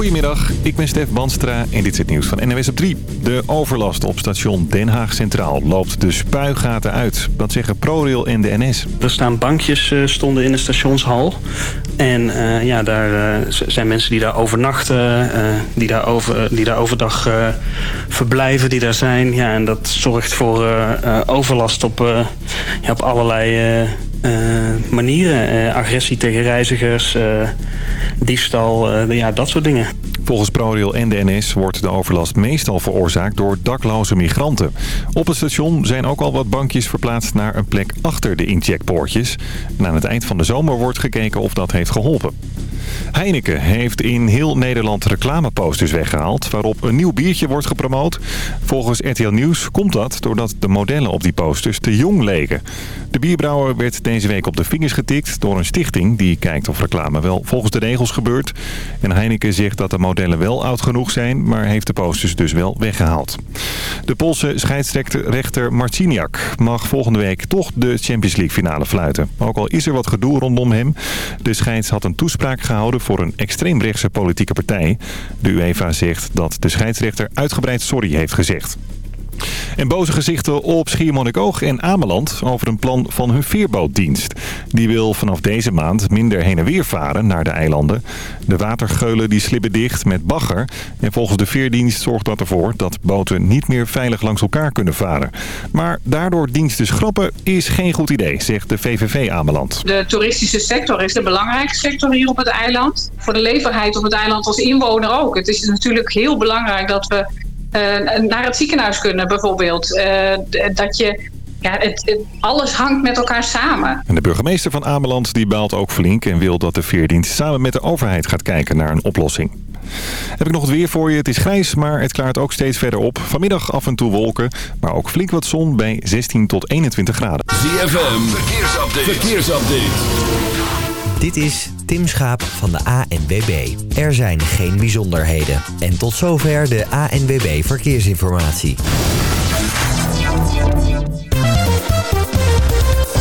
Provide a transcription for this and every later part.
Goedemiddag, ik ben Stef Banstra en dit is het nieuws van NWS op 3. De overlast op station Den Haag Centraal loopt de spuigaten uit. Dat zeggen ProRail en de NS. Er staan bankjes uh, stonden in de stationshal. En uh, ja, daar uh, zijn mensen die daar overnachten, die, daar over, die daar overdag verblijven, die daar zijn. Ja, en dat zorgt voor overlast op, ja, op allerlei manieren. agressie tegen reizigers, diefstal, ja, dat soort dingen. Volgens ProRail en de NS wordt de overlast meestal veroorzaakt door dakloze migranten. Op het station zijn ook al wat bankjes verplaatst naar een plek achter de incheckpoortjes. En aan het eind van de zomer wordt gekeken of dat heeft geholpen. Heineken heeft in heel Nederland reclameposters weggehaald... waarop een nieuw biertje wordt gepromoot. Volgens RTL Nieuws komt dat doordat de modellen op die posters te jong leken. De bierbrouwer werd deze week op de vingers getikt door een stichting... die kijkt of reclame wel volgens de regels gebeurt. En Heineken zegt dat de modellen wel oud genoeg zijn... maar heeft de posters dus wel weggehaald. De Poolse scheidsrechter Marciniak mag volgende week toch de Champions League finale fluiten. Ook al is er wat gedoe rondom hem. De scheids had een toespraak gehouden voor een extreemrechtse politieke partij. De UEFA zegt dat de scheidsrechter uitgebreid sorry heeft gezegd. En boze gezichten op Schiermonnikoog en Ameland over een plan van hun veerbootdienst. Die wil vanaf deze maand minder heen en weer varen naar de eilanden. De watergeulen die slippen dicht met bagger. En volgens de veerdienst zorgt dat ervoor dat boten niet meer veilig langs elkaar kunnen varen. Maar daardoor diensten schrappen is geen goed idee, zegt de VVV Ameland. De toeristische sector is de belangrijkste sector hier op het eiland. Voor de leefbaarheid op het eiland als inwoner ook. Het is natuurlijk heel belangrijk dat we naar het ziekenhuis kunnen bijvoorbeeld. Uh, dat je ja, het, alles hangt met elkaar samen. En de burgemeester van Ameland die baalt ook flink en wil dat de veerdienst samen met de overheid gaat kijken naar een oplossing. Heb ik nog het weer voor je. Het is grijs, maar het klaart ook steeds verder op. Vanmiddag af en toe wolken, maar ook flink wat zon bij 16 tot 21 graden. ZFM, verkeersupdate. verkeersupdate. Dit is Tim Schaap van de ANWB. Er zijn geen bijzonderheden. En tot zover de ANWB Verkeersinformatie.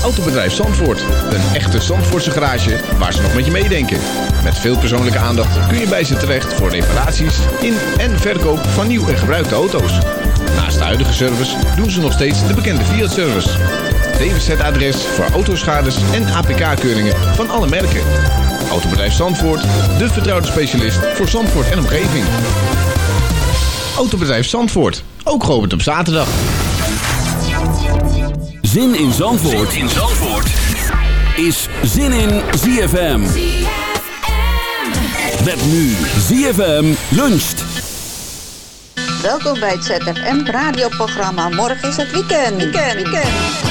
Autobedrijf Zandvoort. Een echte Zandvoortse garage waar ze nog met je meedenken. Met veel persoonlijke aandacht kun je bij ze terecht voor reparaties in en verkoop van nieuw en gebruikte auto's. Naast de huidige service doen ze nog steeds de bekende Fiat-service. DWZ-adres voor autoschades en APK-keuringen van alle merken. Autobedrijf Zandvoort, de vertrouwde specialist voor Zandvoort en omgeving. Autobedrijf Zandvoort, ook geopend op zaterdag. Zin in Zandvoort, zin in Zandvoort. is Zin in ZFM. Met nu ZFM luncht. Welkom bij het ZFM radioprogramma. Morgen is het weekend. Weekend, weekend.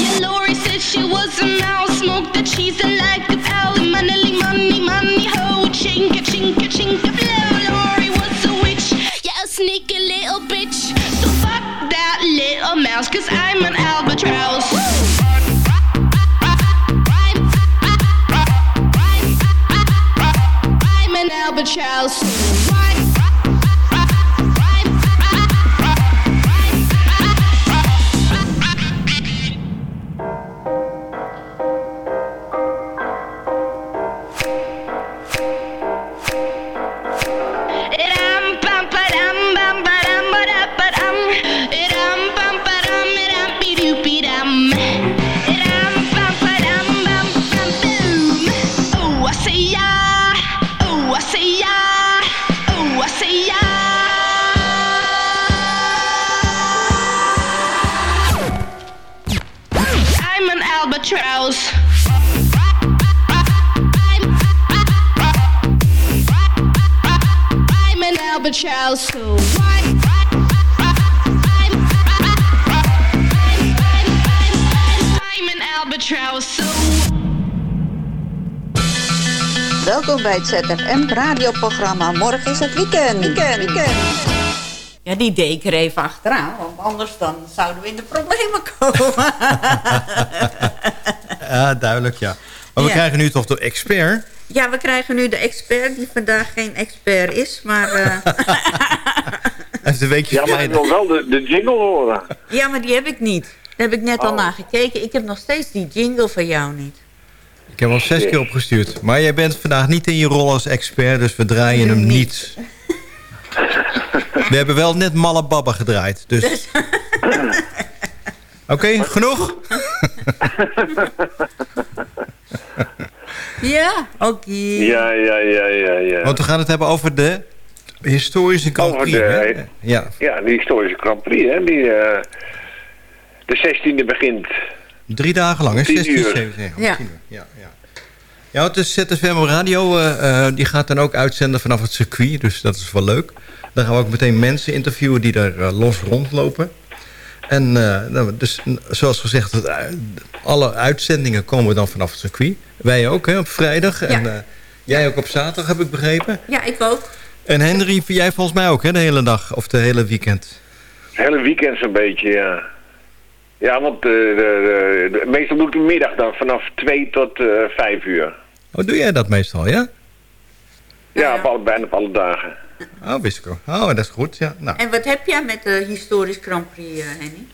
Yeah, Lori said she was a mouse. Smoked the cheese and a. Money, money, ho. Chinka, chinka, chinka. Lori was a witch. Yeah, sneaky little bitch. So fuck that little cause I'm an the albatross. So why? I'm an albatross. So Welkom bij het ZFM radioprogramma. Morgen is het weekend. Weekend, weekend. Ja, die deed ik er even achteraan. Want anders dan zouden we in de problemen komen. Ja, duidelijk, ja. Maar we Ja. krijgen nu toch de expert. Ja, we krijgen nu de expert die vandaag geen expert is. Maar, eh, En de weekje Ja, maar ik wil wel de, de jingle horen. ja, maar die heb ik niet. Daar heb ik net al Oh. naar gekeken. Ik heb nog steeds die jingle van jou niet. Ik heb hem al zes keer opgestuurd. Maar jij bent vandaag niet in je rol als expert, dus we draaien hem niet. We hebben wel net Malle Babba gedraaid. Dus... Oké, genoeg? Ja, oké. Ja, ja, ja, ja, ja. Want we gaan het hebben over de historische Grand Over Prix. de- hè? Ja, Ja, die historische Grand Prix, hè. Die, eh, de 16e begint. drie dagen lang, hè? Tien 16, uur. 17, Ja. 18 uur. Ja, ja. Ja, want de ZFM Radio eh, eh, die gaat dan ook uitzenden vanaf het circuit. Dus dat is wel leuk. Dan gaan we ook meteen mensen interviewen die daar eh, los rondlopen. En eh, nou, dus, zoals gezegd, eh, alle uitzendingen komen dan vanaf het circuit. Wij ook, hè, op vrijdag. En eh, jij ook op zaterdag, heb ik begrepen. Ja, ik ook. En Henry, jij volgens mij ook, hè, de hele dag of de hele weekend. Het hele weekend zo'n beetje, ja. Ja, want eh, de, de, de- meestal doe ik de middag dan vanaf 2 tot eh 5 uur. Oh, doe jij dat meestal, ja? Ja, op alle, bijna op alle dagen. Oh, wist ik ook. Oh, dat is goed, ja. Nou, En wat heb jij met de historisch Grand Prix, eh, Henny?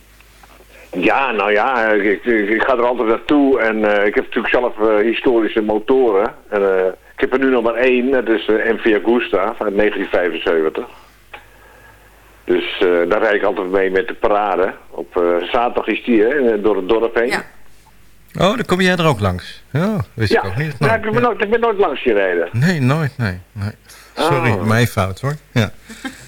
Ja, nou ja, ik, ik, ik ga er altijd naartoe en eh, ik heb natuurlijk zelf eh, historische motoren. En, eh, ik heb er nu nog maar één, dat is de MV Augusta van 1975. Dus eh, daar rijd ik altijd mee met de parade. Op eh, zaterdag is die, hè, door het dorp heen. Ja. Oh, dan kom jij er ook langs. Oh, wist Ja, ik ook niet. Nou, Nou, ik, ben ja. nooit, ik ben nooit langs gereden. Nee, nooit, nee. nee. Sorry, Oh. mijn fout hoor. Ja.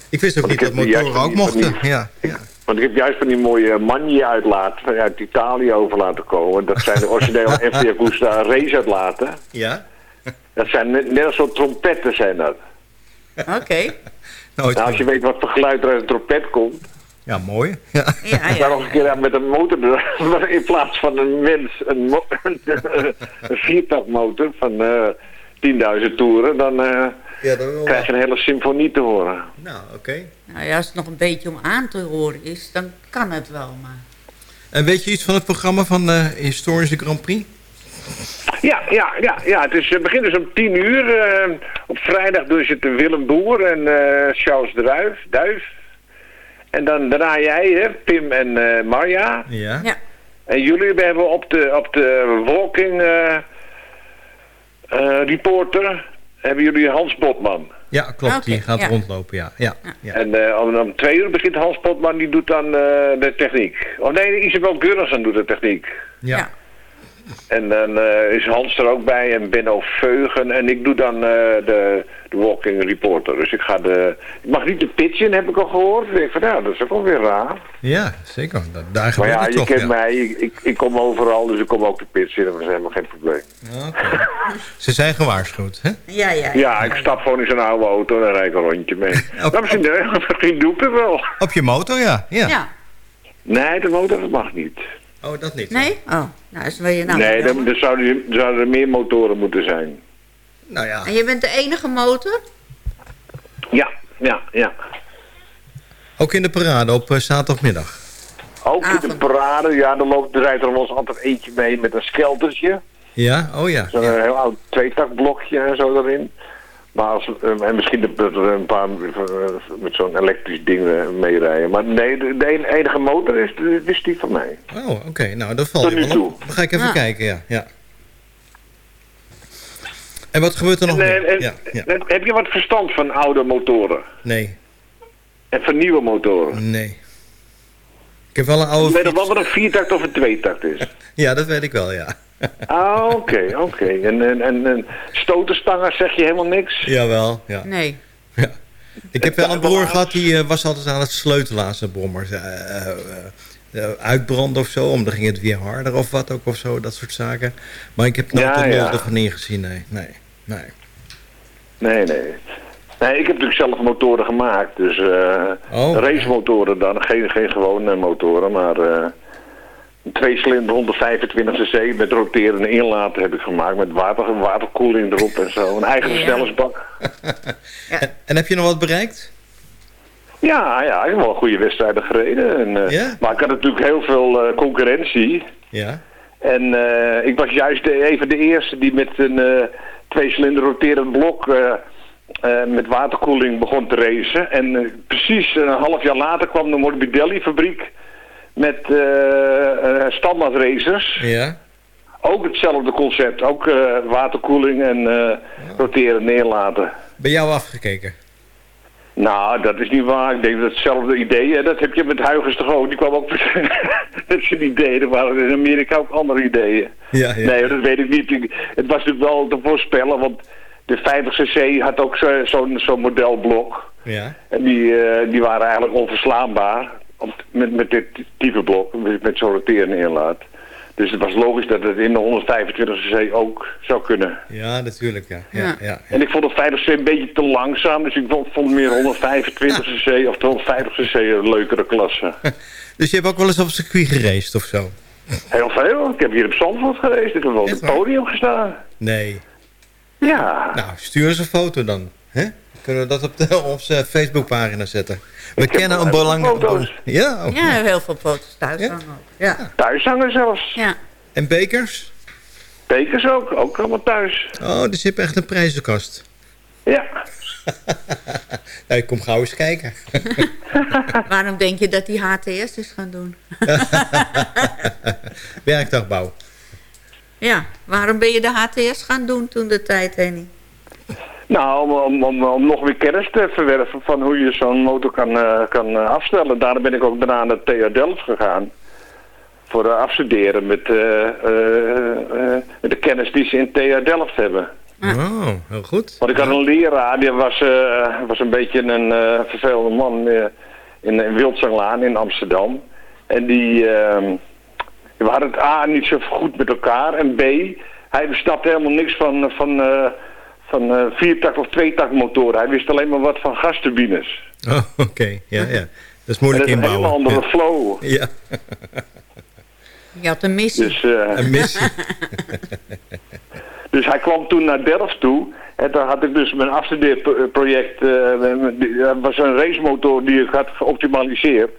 Ik wist ook Want niet dat motoren ook die- mochten. Ja, ja. Want ik heb juist van die mooie Magni uitlaat uit Italië over laten komen. Dat zijn de originele MV Augusta race uitlaten. ja? Dat zijn net, net als zo'n trompetten zijn dat. Oké. Nou, als je weet wat voor geluid er uit een trompet komt. Ja, mooi. Ja. Ja, Daar ja. nog een keer aan met een motor in plaats van een mens een, een viertakmotor van eh 10.000 toeren. Dan eh, ja wel. krijg je een hele symfonie te horen. Nou, oké. Nou ja, als het nog een beetje om aan te horen is, dan kan het wel, maar... En weet je iets van het programma van de historische Grand Prix? Ja, ja, ja, ja. Het, is, het begint dus om 10 uur. eh, op vrijdag doen ze het Willem Boer en eh, Charles Druif, Duif. En dan daarna jij, hè, Pim en eh, Marja. Ja. Ja. En jullie hebben op de, op de walking eh, eh, reporter hebben jullie Hans Botman. Ja, klopt. Oké, die gaat ja. rondlopen, ja. ja, ja. En eh, om, om twee uur begint Hans Botman, die doet dan eh, de techniek. Oh nee, Isabel Gurrensen doet de techniek. ja. Ja. En dan eh, is Hans er ook bij en Benno Veugen. En ik doe dan eh, de, de walking reporter. Dus ik ga de... Ik mag niet de pitch in, heb ik al gehoord. Ik denk van, ja, dat is ook wel weer raar. Ja, zeker. Da- Daar Maar gebeurt ja, het je toch, kent ja. mij. Ik, ik, ik kom overal, dus ik kom ook de pitch in. Dat is helemaal geen probleem. Ze zijn gewaarschuwd, hè? Ja, ja. Ja, ik stap gewoon in zo'n oude auto en dan rijd ik een rondje mee. Nou, misschien, eh, misschien doe ik het wel. Op je motor, ja. ja. Ja. Nee, de motor dat mag niet. Oh, dat niet. Nee? Oh, nou, is wil je nou nee, er, er zouden, er zouden er meer motoren moeten zijn. Nou ja. En je bent de enige motor? Ja, ja, ja. Ook in de parade op eh, zaterdagmiddag. Ook in de parade, ja, er, loopt, er rijdt er wel eens altijd eentje mee met een skeltertje. Ja? Oh ja. Zo'n ja. heel oud tweetakblokje en zo erin. Maar als, eh, en misschien dat er een paar eh, met zo'n elektrisch ding eh, meerijden. Maar nee, de, de en- enige motor is, is die van mij. Oh, oké. Nou, dat valt Tot nu wel toe. op. Dan ga ik even Ja. kijken, ja. ja. En wat gebeurt er nog En, ja, Heb je wat verstand van oude motoren? Nee, En van nieuwe motoren? nee. Ik heb wel een oude Je weet nog wel wat een viertakt of een tweetakt is? Ja, dat weet ik wel, ja. Ah, oké, oké. En, en, en, en stotenstangen zeg je helemaal niks? Jawel, ja. Nee. ja. Ik heb wel een broer gehad, die eh, was altijd aan het sleutelen aan zijn brommer. Eh, eh, eh, uitbranden of zo, om dan ging het weer harder of wat ook of zo, dat soort zaken. Maar ik heb nooit Ja, de ja. ervan ingezien, nee. Nee, nee. Nee, nee. Nee, ik heb natuurlijk zelf motoren gemaakt. Dus eh Oh. racemotoren dan. Geen, geen gewone motoren, maar eh een tweecilinder 125 cc met roterende inlaten heb ik gemaakt. Met water, waterkoeling erop en zo. Een eigen Ja. versnellingsbak. En, en heb je nog wat bereikt? Ja, ja, ik heb wel goede wedstrijden gereden. En, eh, Ja? Maar ik had natuurlijk heel veel eh, concurrentie. Ja. En eh, ik was juist de- even de eerste die met een eh twee-cilinder roterend blok eh, met waterkoeling begon te racen. En eh, precies een half jaar later kwam de Morbidelli fabriek met eh, standaard racers. Ja. Ook hetzelfde concept, ook waterkoeling en roteren neerlaten. Bij jou afgekeken? Nou, dat is niet waar. Ik denk dat hetzelfde idee, hè, dat heb je met Huygens toch ook. Die kwam ook met zijn ideeën. Er waren in Amerika ook andere ideeën. Ja, ja. Nee, dat weet ik niet. Het was natuurlijk wel te voorspellen, want de 50cc had ook zo- zo'n zo'n modelblok. Ja. En die, eh, die waren eigenlijk onverslaanbaar op- met, met dit type blok, met, zo'n roterende inlaat. Dus het was logisch dat het in de 125cc ook zou kunnen. Ja, natuurlijk, ja. ja, ja. En ik vond de 50cc een beetje te langzaam, dus ik vond, meer 125cc of 250cc een leukere klasse. Dus je hebt ook wel eens op het circuit geraced of zo? Heel veel. Ik heb hier op Zandvoort geweest, ik heb wel op het podium gestaan. Nee. Ja. Nou, stuur eens een foto dan. Hè? Kunnen we dat op de, onze Facebookpagina zetten? We kennen een belangrijk... Ja, oh. Ja, heel veel foto's thuis hangen ook. Ja. Thuis hangen zelfs. Ja. En bekers? Bekers ook, ook allemaal thuis. Oh, dus je hebt echt een prijzenkast. Ja. ja, ik kom gauw eens kijken. Waarom denk je dat die HTS is gaan doen? Werkdagbouw. Ja, waarom ben je de HTS gaan doen toen de tijd, Henny? Nou, om, om, om, om nog weer kennis te verwerven van hoe je zo'n motor kan, eh, kan eh, afstellen. Daarom ben ik ook daarna naar TH Delft gegaan. Voor eh, afstuderen met, eh, eh, eh, met de kennis die ze in TH Delft hebben. Oh, heel goed. Want ik had een leraar, die was, eh, was een beetje een eh, vervelende man eh, in, in Wildzanglaan in Amsterdam. En die, ehm, we hadden het A niet zo goed met elkaar en B, hij snapte helemaal niks van, van, eh, van eh, viertakt of tweetakt motoren. Hij wist alleen maar wat van gasturbines. Oh, oké. Ja, ja. Dat is En moeilijk dat is een hele inbouwen. andere Ja. flow. Ja. Je had een missie. Dus, eh, Een missie. Dus hij kwam toen naar Delft toe. En daar had ik dus mijn afstudeerproject... eh dat was een racemotor die ik had geoptimaliseerd.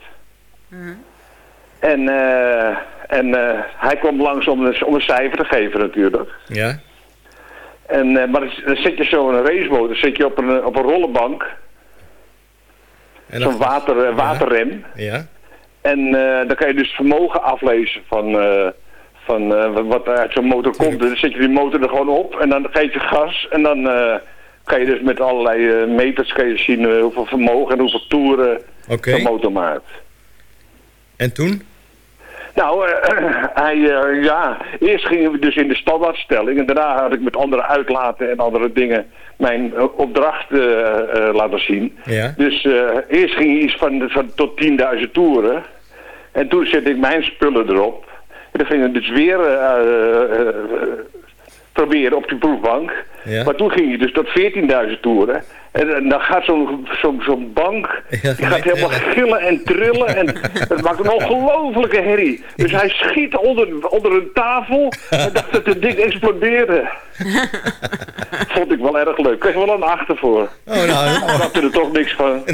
En, eh, en eh, hij kwam langs om een, om een cijfer te geven natuurlijk. Ja. En, eh, maar dan dan zet je zo'n racemotor zet je op een, op een rollenbank. En Zo'n water, waterrem. Ja. En dan kan je dus vermogen aflezen van, van wat- er uit zo'n motor komt. Dus dan zet je die motor er gewoon op en dan geef je gas. En dan kan je dus met allerlei meters kan je zien hoeveel vermogen en hoeveel toeren zo'n motor maakt. En toen? Nou, eh, hij, eh, ja, eerst gingen we dus in de standaardstelling en daarna had ik met andere uitlaten en andere dingen mijn eh, opdracht laten zien. Ja. Dus eerst ging hij iets van, van tot 10.000 toeren. En toen zette ik mijn spullen erop. En dan ging ik dus weer proberen op die proefbank. Ja. Maar toen ging je dus tot 14.000 toeren. En, dan gaat zo'n zo'n bank, Ja, die gaat helemaal gillen en trillen. En het maakt een ongelofelijke herrie. Dus hij schiet onder, onder een tafel en dacht dat het ding explodeerde. Vond ik wel erg leuk. Kreeg wel een achter voor. Oh, nou, Ik er toch niks van.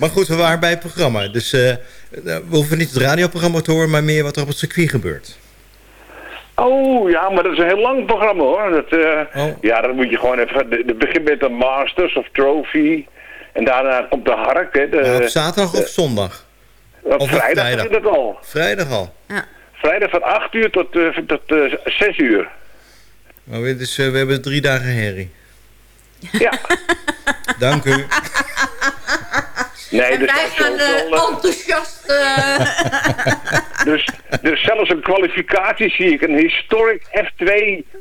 Maar goed, we waren bij het programma. Dus eh, we hoeven niet het radioprogramma te horen, maar meer wat er op het circuit gebeurt. Oh, ja, maar dat is een heel lang programma hoor. Dat, eh, Oh. Ja, dat moet je gewoon even... Het begint met de Masters of Trophy. En daarna komt de Hark. Hè, de, Ja, op zaterdag of zondag? op of op vrijdag vrijdag? begint het al. Vrijdag al. Vrijdag van 8 uur tot, eh, tot eh, 6 uur. Maar we, dus, eh, we hebben drie dagen herrie. Ja. Dank u. Nee, en dus, wij gaan eh, wel, eh, enthousiast... eh, dus, dus zelfs een kwalificatie zie ik. Een historic F2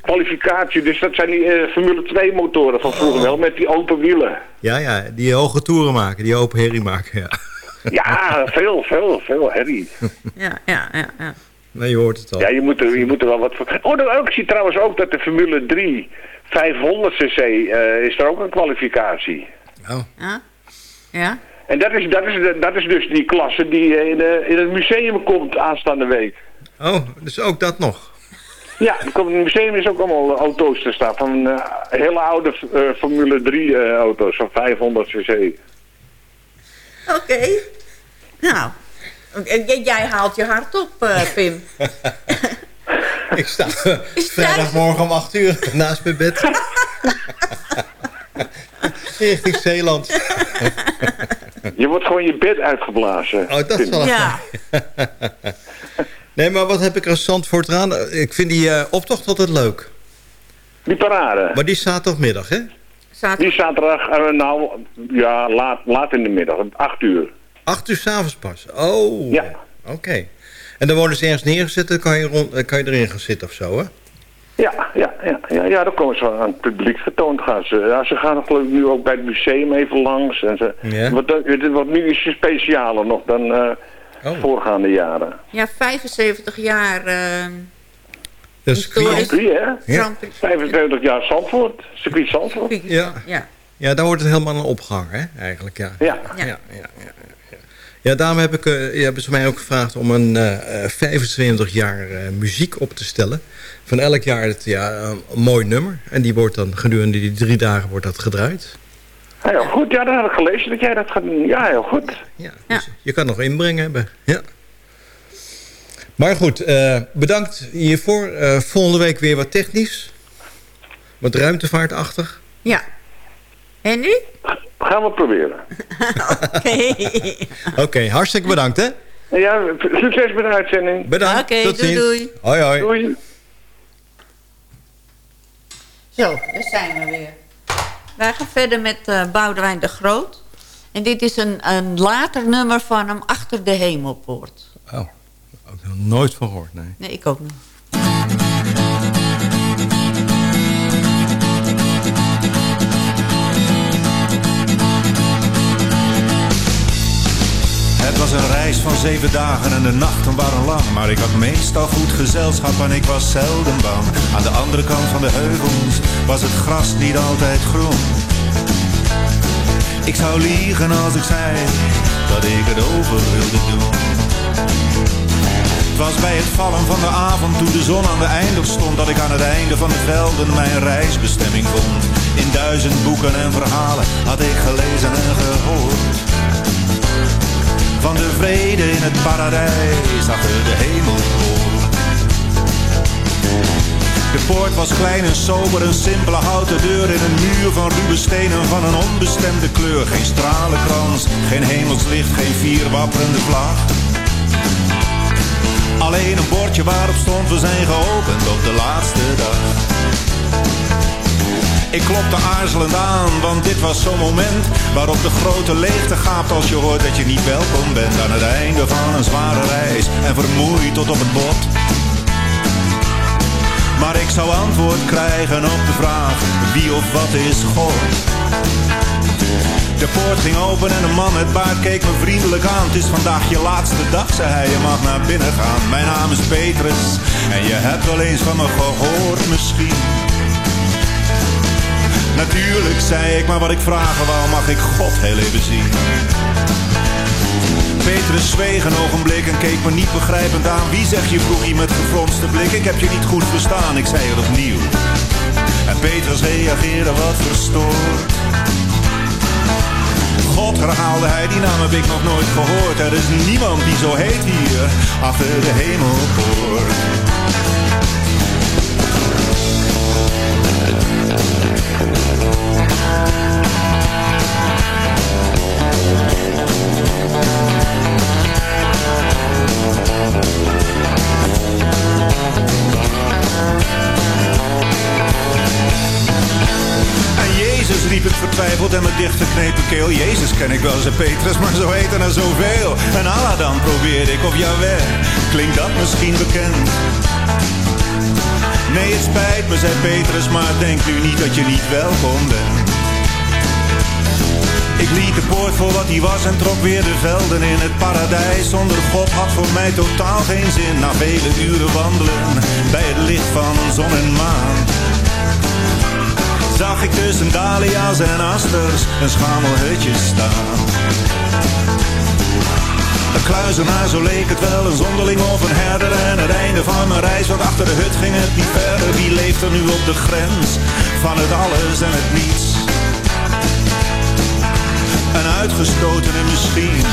kwalificatie. Dus dat zijn die eh, Formule 2 motoren van vroeger wel. Met die open wielen. Ja, ja, die hoge toeren maken, die open herrie maken, ja. Ja, veel, veel, veel herrie. ja, ja, ja, ja. Nee, je hoort het al. Ja, je moet er, je moet er wel wat voor... Oh, nou, ik zie trouwens ook dat de Formule 3 500 cc eh, is er ook een kwalificatie. Ja. Ja. En dat is, dat is, de- dat is dus die klasse die eh, in, de, in het museum komt aanstaande week. Oh, dus ook dat nog. Ja, er komt- in het museum is ook allemaal eh, auto's te staan. Van eh, hele oude eh, Formule 3 eh, auto's van 500 cc. Oké. Nou, jij haalt je hart op, eh, Pim. Ik sta eh, vrijdagmorgen om 8 uur naast mijn bed. Richting Zeeland. Je wordt gewoon je bed uitgeblazen. Oh, dat is wel Ja. Nee, maar wat heb ik er Zandvoort aan? Ik vind die eh, optocht altijd leuk. Die parade. Maar die zaterdagmiddag, hè? Die zaterdag, eh, nou, ja, laat, laat in de middag, 8 uur. 8 uur s'avonds pas. Oh. Ja. Oké. En dan worden ze ergens neergezet, dan kan je, rond, eh, kan je erin gaan zitten of zo, hè? Ja, ja, ja, ja, ja, dan komen ze aan het publiek getoond. Gaan ze, ja, ze gaan geloof ik nu ook bij het museum even langs. En ze, Ja. wat, nu iets specialer nog dan eh, Oh. voorgaande jaren. Ja, 75 jaar. eh, Dat is Historisch. Grand Prix, hè? Ja. Grand Prix. 25 jaar Zandvoort, circuit Zandvoort. Ja. Ja. Ja, daar wordt het helemaal een opgehangen, hè? Eigenlijk, ja. Ja. Ja. Ja, ja, ja, ja. Ja, daarom heb ik, eh, hebben ze mij ook gevraagd om een eh, eh, 25 jaar eh, muziek op te stellen. Van elk jaar het, ja, een mooi nummer. En die wordt dan gedurende die drie dagen wordt dat gedraaid. Ja, heel goed, ja, dan had ik gelezen dat jij dat gaat doen. Ja, heel goed. Ja, dus je kan nog inbrengen hebben. Ja. Maar goed, eh, bedankt hiervoor. Eh, volgende week weer wat technisch. Wat ruimtevaartachtig. Ja. En nu? Gaan we proberen. Oké. Oké, hartstikke bedankt hè. Ja, succes met de uitzending. Bedankt. Oké, Tot doei, ziens. doei. Hoi hoi. Doei. Zo, daar zijn we weer. Wij gaan verder met eh Boudewijn de Groot. En dit is een, een later nummer van hem, Achter de Hemelpoort. Oh, ook nog nooit van gehoord, nee. Nee, ik ook niet. Het was een reis van zeven dagen en de nachten waren lang. Maar ik had meestal goed gezelschap en ik was zelden bang. Aan de andere kant van de heuvels was het gras niet altijd groen. Ik zou liegen als ik zei dat ik het over wilde doen. Het was bij het vallen van de avond toen de zon aan de einde stond Dat ik aan het einde van de velden mijn reisbestemming vond In duizend boeken en verhalen had ik gelezen en gehoord Van de vrede in het paradijs achter de hemelpoort De poort was klein en sober, een simpele houten deur In een muur van ruwe stenen van een onbestemde kleur. Geen stralenkrans, geen hemelslicht, geen vierwapperende vlag. Alleen een bordje waarop stond we zijn geopend op de laatste dag Ik klopte aarzelend aan, want dit was zo'n moment Waarop de grote leegte gaapt als je hoort dat je niet welkom bent Aan het einde van een zware reis en vermoeid tot op het bot Maar ik zou antwoord krijgen op de vraag Wie of wat is God? De poort ging open en een man met baard keek me vriendelijk aan. Het is vandaag je laatste dag, zei hij, je mag naar binnen gaan. Mijn naam is Petrus en je hebt wel eens van me gehoord misschien. Natuurlijk, zei ik, maar wat ik vragen wou, mag ik God heel even zien. Petrus zweeg een ogenblik en keek me niet begrijpend aan. Wie zeg je, vroeg met gefronste blik. Ik heb je niet goed verstaan, ik zei het opnieuw. En Petrus reageerde wat verstoord. God, herhaalde hij, die naam heb ik nog nooit gehoord. Er is niemand die zo heet hier, achter de hemelpoort. Jezus ken ik wel, zei Petrus, maar zo heten er zoveel. En Allah dan probeerde ik, of Jawel, klinkt dat misschien bekend? Nee, het spijt me, zei Petrus, maar denkt u niet dat je niet welkom bent? Ik liet de poort voor wat hij was en trok weer de velden in het paradijs. Zonder God had voor mij totaal geen zin. Na vele uren wandelen bij het licht van zon en maan. zag ik tussen dahlia's en asters een schamelhutje staan. Een kluizenaar, zo leek het wel, een zonderling of een herder. En het einde van mijn reis, want achter de hut ging het niet verder. Wie leeft er nu op de grens van het alles en het niets? Een uitgestotene misschien,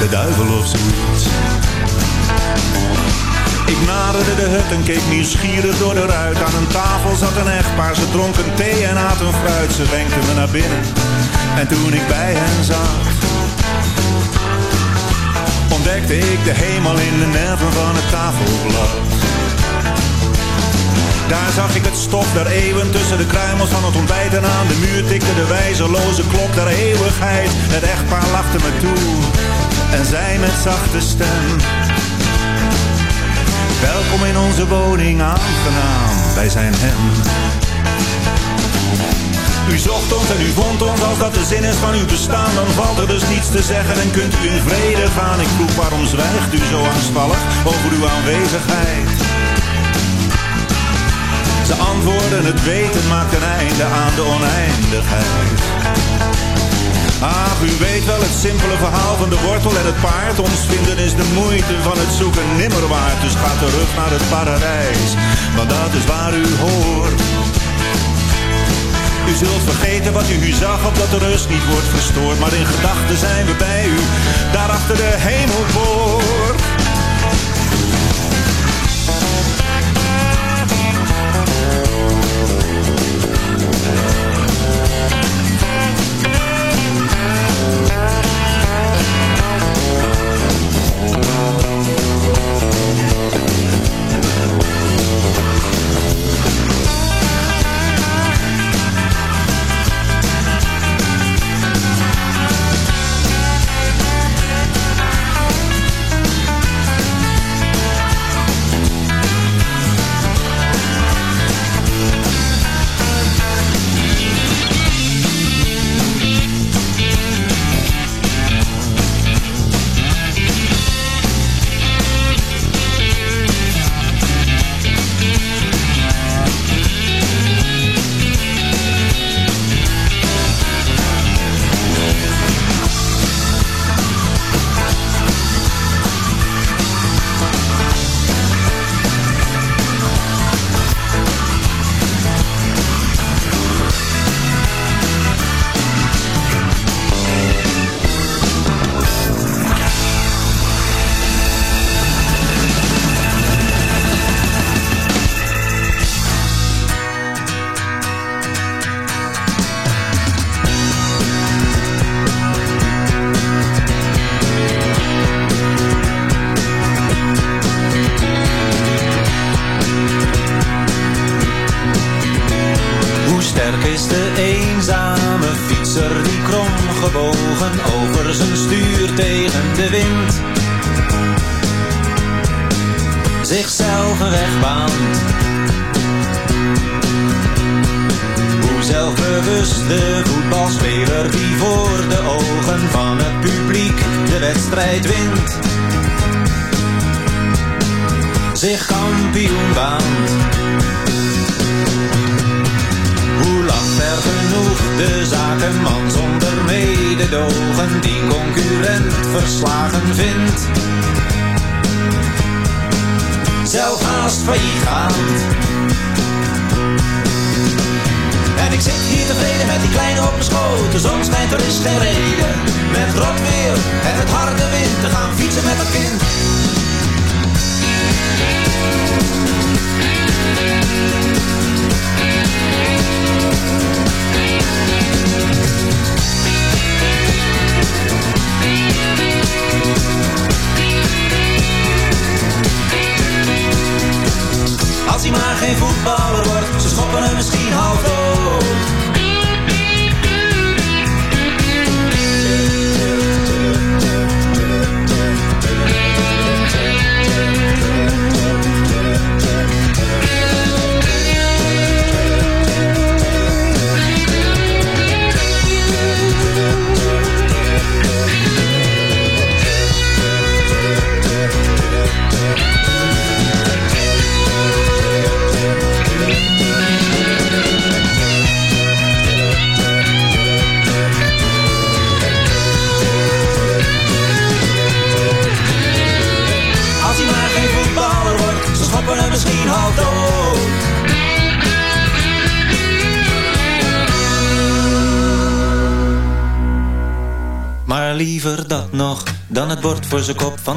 de duivel of zoiets. Ik naderde de hut en keek nieuwsgierig door de ruit. Aan een tafel zat een echtpaar, ze dronken thee en aten fruit. Ze wenkten me naar binnen en toen ik bij hen zat ontdekte ik de hemel in de nerven van het tafelblad. Daar zag ik het stof der eeuwen tussen de kruimels van het ontbijt en aan de muur tikte de wijzeloze klok der eeuwigheid. Het echtpaar lachte me toe en zei met zachte stem. Welkom in onze woning, aangenaam, wij zijn hem. U zocht ons en u vond ons als dat de zin is van uw bestaan Dan valt er dus niets te zeggen en kunt u in vrede gaan Ik vroeg waarom zwijgt u zo angstvallig over uw aanwezigheid Ze antwoorden het weten maakt een einde aan de oneindigheid Ach, u weet wel het simpele verhaal van de wortel en het paard. Ons vinden is de moeite van het zoeken nimmer waard. Dus ga terug naar het paradijs, want dat is waar u hoort. U zult vergeten wat u zag, opdat de rust niet wordt verstoord. Maar in gedachten zijn we bij u, daar achter de hemelpoort.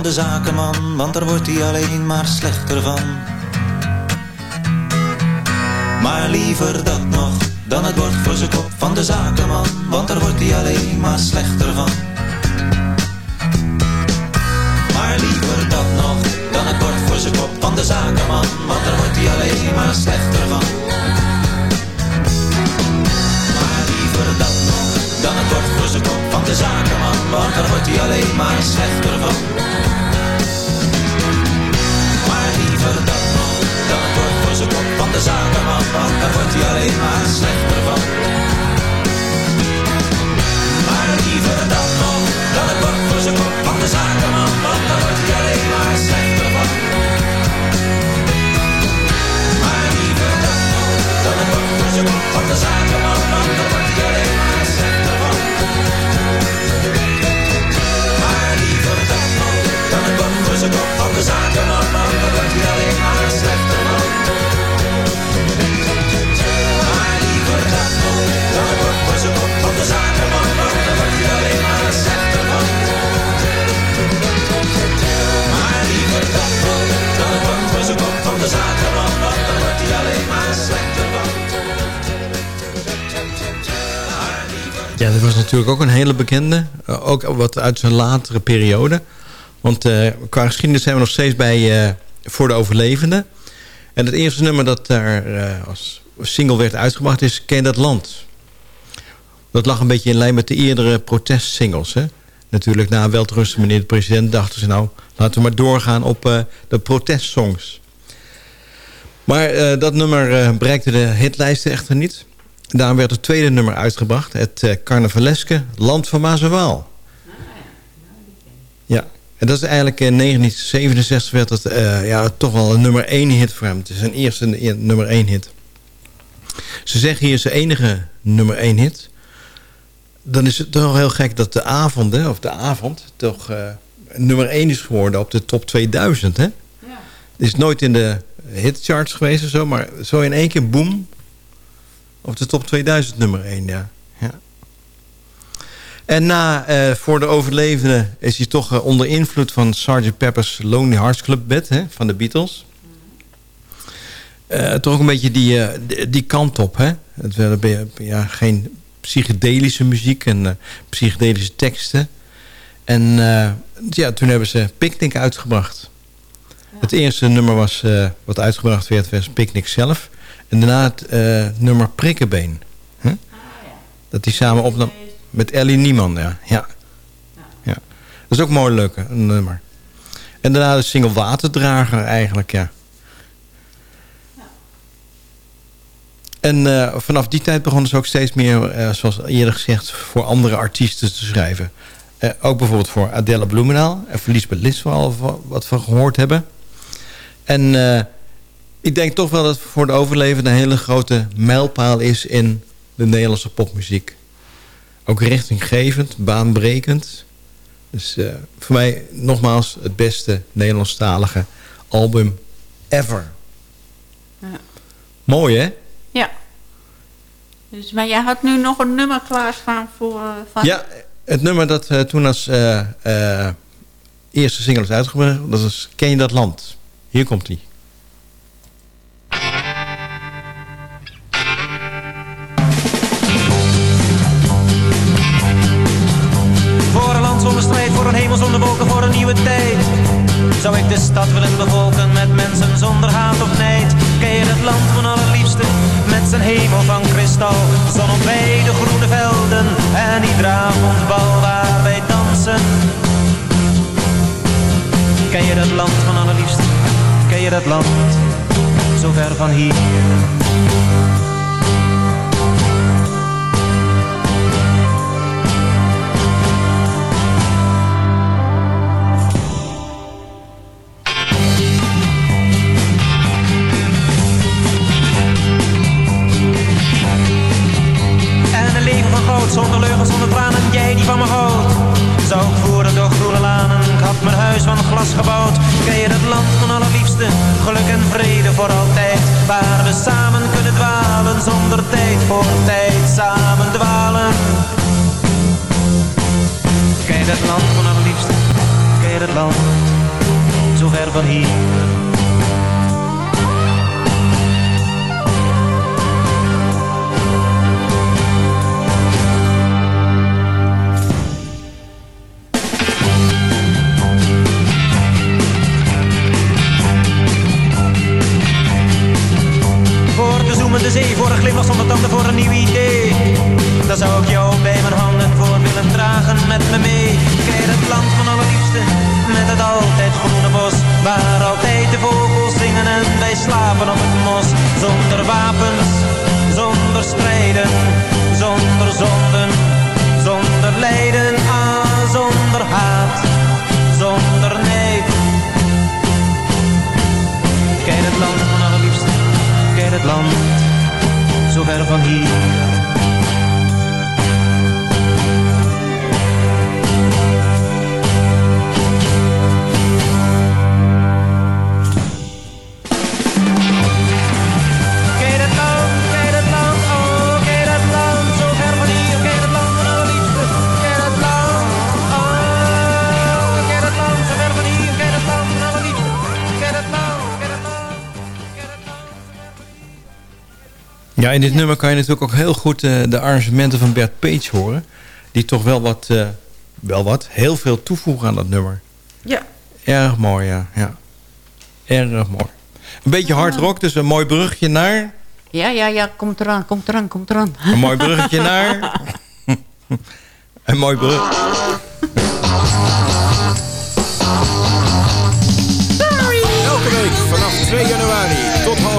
De zakenman, want daar wordt hij alleen maar slechter van. Maar liever dat nog dan het bord voor zijn kop van de zakenman, want daar wordt hij alleen maar slechter van. Maar liever dat nog dan het bord voor zijn kop van de zakenman, want daar wordt hij alleen maar slechter van. Maar liever dat nog dan het bord voor zijn kop van de zakenman, want daar wordt hij alleen maar slechter van. De zakenman, want daar wordt hij alleen maar slechter van. Maar liever dat natuurlijk ook een hele bekende. Eh, ook wat uit zijn latere periode. Want eh, qua geschiedenis zijn we nog steeds bij eh, Voor de Overlevenden. En het eerste nummer dat daar als single werd uitgebracht is Ken dat land? Dat lag een beetje in lijn met de eerdere protestsingles. Hè? Natuurlijk na welterusten meneer de president dachten ze nou... laten we maar doorgaan op eh, de protestsongs. Maar dat nummer bereikte de hitlijsten echter niet. Daarom werd het tweede nummer uitgebracht. Het uh, carnavaleske Land van Maas en Waal. Ja, en dat is eigenlijk in 1967 werd het uh, ja, toch wel een nummer 1 hit voor hem. Het is zijn eerste nummer 1 hit. Ze zeggen hier zijn enige nummer 1 hit. Dan is het toch heel gek dat de avond, hè, of de avond, toch uh, nummer 1 is geworden op de top 2000. Hè? Ja. Het is nooit in de hitcharts geweest of zo, maar zo in één keer boom, op de top 2000 nummer 1, ja. ja. En na uh, voor de overlevende is hij toch uh, onder invloed van Sgt. Pepper's Lonely Hearts Club Band hè, van de Beatles. Uh, toch een beetje die, die, die, kant op. Hè? Het werd ja, geen psychedelische muziek en psychedelische teksten. En ja, toen hebben ze Picnic uitgebracht. Ja. Het eerste nummer was, wat uitgebracht werd, was Picnic zelf. En daarna het uh, nummer Prikkenbeen. Huh? Ah, ja. Dat die samen opnam met Ellie Nieman. Ja. Ja. ja. Dat is ook mooi leuk, een nummer. En daarna de single Waterdrager eigenlijk, ja. En uh, vanaf die tijd begonnen ze ook steeds meer, uh, zoals eerder gezegd, voor andere artiesten te schrijven. ook bijvoorbeeld voor Adele Bloemendaal en voor Lisbeth Lis, waar al wat van gehoord hebben. En ik denk toch wel dat voor de overlevende een hele grote mijlpaal is in de Nederlandse popmuziek. Ook richtinggevend, baanbrekend. Dus uh, voor mij nogmaals het beste Nederlandstalige album ever. Ja. Mooi hè? Ja. Dus, maar jij had nu nog een nummer klaarstaan voor... Uh, van... Ja, het nummer dat uh, toen als eerste single is uitgebracht, dat is Ken je dat land? Hier komt hij. Zonder wolken, voor een nieuwe tijd. Zou ik de stad willen bevolken met mensen zonder haat of nijd? Ken je het land van allerliefste, met zijn hemel van kristal? Zon op bij de groene velden en iedere avondbal waar wij dansen. Ken je dat land van allerliefste, ken je dat land, zo ver van hier? Ja, in dit nummer kan je natuurlijk ook heel goed eh, de arrangementen van Bert Page horen. Die toch wel wat, eh, wel wat, heel veel toevoegen aan dat nummer. Ja. Erg mooi, ja. ja. Erg mooi. Een beetje hard rock, dus een mooi brugje naar... Ja, ja, ja, komt eraan, komt eraan, komt eraan. Een mooi bruggetje naar... een mooi brug... Elke week vanaf 2 januari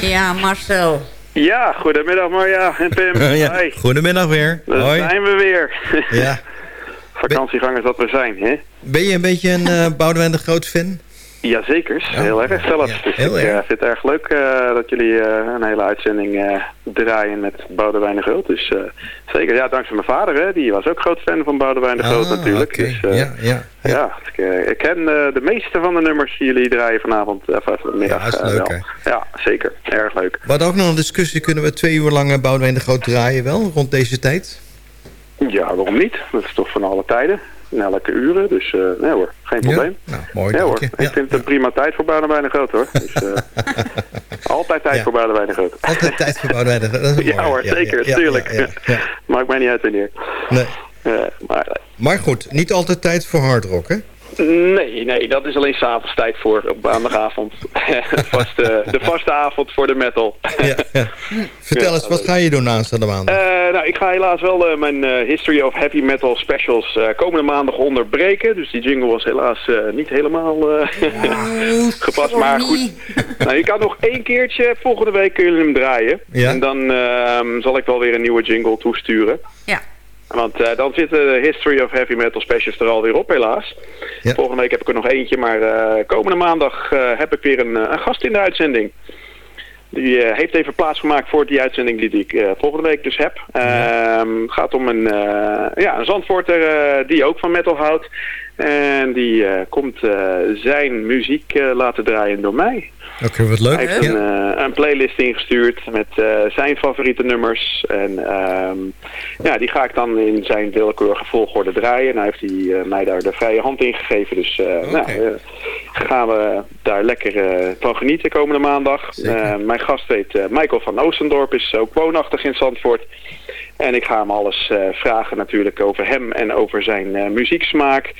Ja, Marcel. Ja, goedemiddag Marja en Pim. ja, Hoi. goedemiddag weer. Daar Hoi. zijn we weer. Ja. Vakantiegangers dat we zijn, hè? Ben je een beetje een eh Boudewijn de Groot fan? Jazeker, heel erg zelfs. dus heel ik erg. eh, vind het erg leuk eh, dat jullie eh, een hele uitzending draaien met Boudewijn de Groot. Dus zeker, ja, dankzij mijn vader, hè, die was ook groot fan van Boudewijn de Groot Ah, natuurlijk. Dus, eh, ja, ja. ja, ik, ik ken de meeste van de nummers die jullie draaien vanavond, eh, vanmiddag. Ja, leuk, hè? Ja, zeker. Erg leuk. We hadden ook nog een discussie. Kunnen we twee uur lang Boudewijn de Groot draaien wel, rond deze tijd? Ja, waarom niet? Dat is toch van alle tijden. In elke uren, dus eh, nee hoor, geen Ja? probleem. Nou, mooi. Ja hoor, ik vind het een prima tijd voor de Groot hoor. Dus, eh, altijd tijd Ja. voor de Groot. Altijd tijd voor Groot. Dat is ja mooi. hoor, zeker, ja, tuurlijk. ja, ja, ja. Maakt mij niet uit wanneer. Nee. Eh, maar Maar goed, niet altijd tijd voor hardrock, hè? Nee, nee, dat is alleen s'avonds tijd voor op maandagavond. de, vaste, de vaste avond voor de metal. Vertel Ja, eens, wat ga je doen aanstaande maandag? Eh, nou, ik ga helaas wel eh, mijn eh, History of Heavy Metal specials eh, komende maandag onderbreken. Dus die jingle was helaas eh, niet helemaal eh, gepast. Maar goed, nou, je kan nog één keertje, volgende week kun je hem draaien. Ja. En dan ehm, zal ik wel weer een nieuwe jingle toesturen. Ja. Want eh, dan zitten de History of Heavy Metal specials er alweer op, helaas. Volgende week heb ik er nog eentje, maar eh, komende maandag eh, heb ik weer een, een gast in de uitzending. Die heeft even plaatsgemaakt voor die uitzending die ik volgende week dus heb. Ehm, Het gaat om een, ja, een Zandvoorter die ook van metal houdt. En die komt zijn muziek laten draaien door mij. Oké, wat leuk. Hij heeft een, eh, een playlist ingestuurd met eh, zijn favoriete nummers. En ehm, ja, die ga ik dan in zijn willekeurige volgorde draaien. Nou heeft hij eh, mij daar de vrije hand in gegeven. Dus nou, gaan we daar lekker van genieten komende maandag. Mijn gast heet Michael van Oostendorp, is ook woonachtig in Zandvoort. En ik ga hem alles vragen natuurlijk over hem en over zijn muzieksmaak.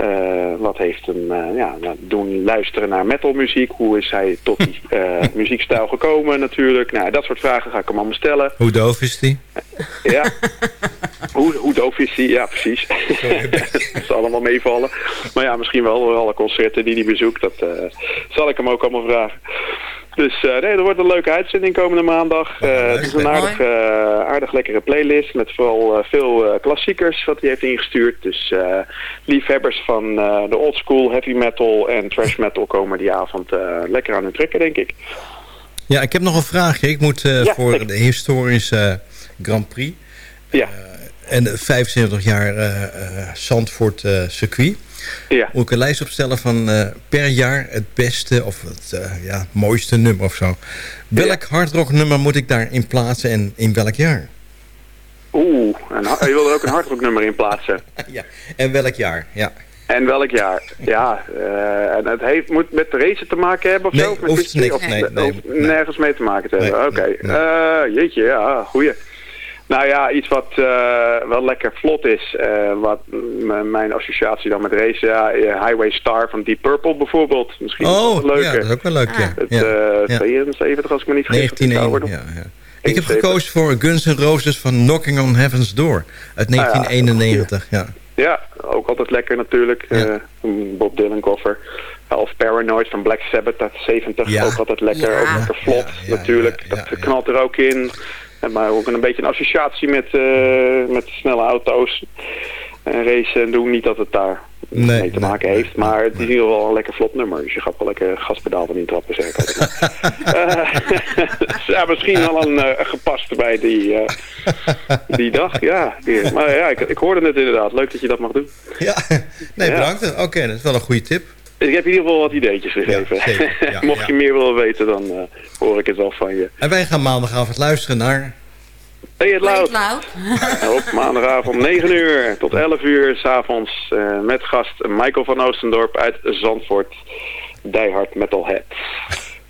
Eh, wat heeft hem eh, ja, nou, doen luisteren naar metalmuziek? Hoe is hij tot die eh, muziekstijl gekomen natuurlijk? Nou, dat soort vragen ga ik hem allemaal stellen. Hoe doof is die? Ja. hoe, hoe doof is hij? Ja, precies. dat zal allemaal meevallen. Maar ja, misschien wel door alle concerten die hij bezoekt. Dat zal ik hem ook allemaal vragen. Dus uh, nee, er wordt een leuke uitzending komende maandag. Uh, het is een aardig, uh, aardig lekkere playlist met vooral veel klassiekers wat hij heeft ingestuurd. Dus liefhebbers van de old school heavy metal en trash metal komen die avond lekker aan hun trekken, denk ik. Ja, ik heb nog een vraagje. Ik moet ja, voor de historische Grand Prix ja. En 75 jaar Zandvoort circuit ja. Moet ik een lijst opstellen van per jaar het beste of het ja, mooiste nummer of zo. Welk ja. hardrock nummer moet ik daarin plaatsen en in welk jaar? Oeh, en, je wil er ook een hardrock nummer in plaatsen. ja, en welk jaar, ja. En welk jaar? Ja, uh, en het heeft, moet met de race te maken hebben of nee, zo? Of met hoeft niks, of, nee, nergens mee te maken te hebben. Oké, okay. jeetje, ja, goeie. Nou ja, iets wat uh, wel lekker vlot is. Uh, wat mijn associatie dan met race, ja, Highway Star van Deep Purple bijvoorbeeld. Misschien oh, leuk. ja, dat is ook wel leuk, ja. Het, ja. Uh, 72 als ik me niet vergis. 1901, ja, ja. Ik heb gekozen voor Guns N' Roses van Knocking on Heaven's Door uit 1991, ja. Ja, ook altijd lekker natuurlijk. Ja. Bob Dylan cover. Of Paranoid van Black Sabbath uit 70, ook altijd lekker. Ook lekker vlot natuurlijk. dat knalt er ook in. Maar ook een beetje een associatie met, uh, met snelle auto's. En racen en doen. Niet dat het daar nee, mee te maken nee, heeft. Maar het is in ieder geval een lekker vlot nummer. Dus je gaat wel lekker gaspedaal van intrappen, zeg ik uh, ja, misschien wel een uh, gepaste bij die, uh, die dag. Ja, maar ja, ik, ik hoorde het inderdaad. Leuk dat je dat mag doen. Ja, nee, bedankt. Oké, okay, dat is wel een goede tip. Ik heb in ieder geval wat ideetjes gegeven. Ja, ja, Mocht je meer willen weten, dan uh, hoor ik het wel van je. En wij gaan maandagavond luisteren naar... Hey het Loud. Op maandagavond 9 uur tot 11 uur s'avonds uh, met gast Michael van Oostendorp uit Zandvoort. Die Hard Metalhead.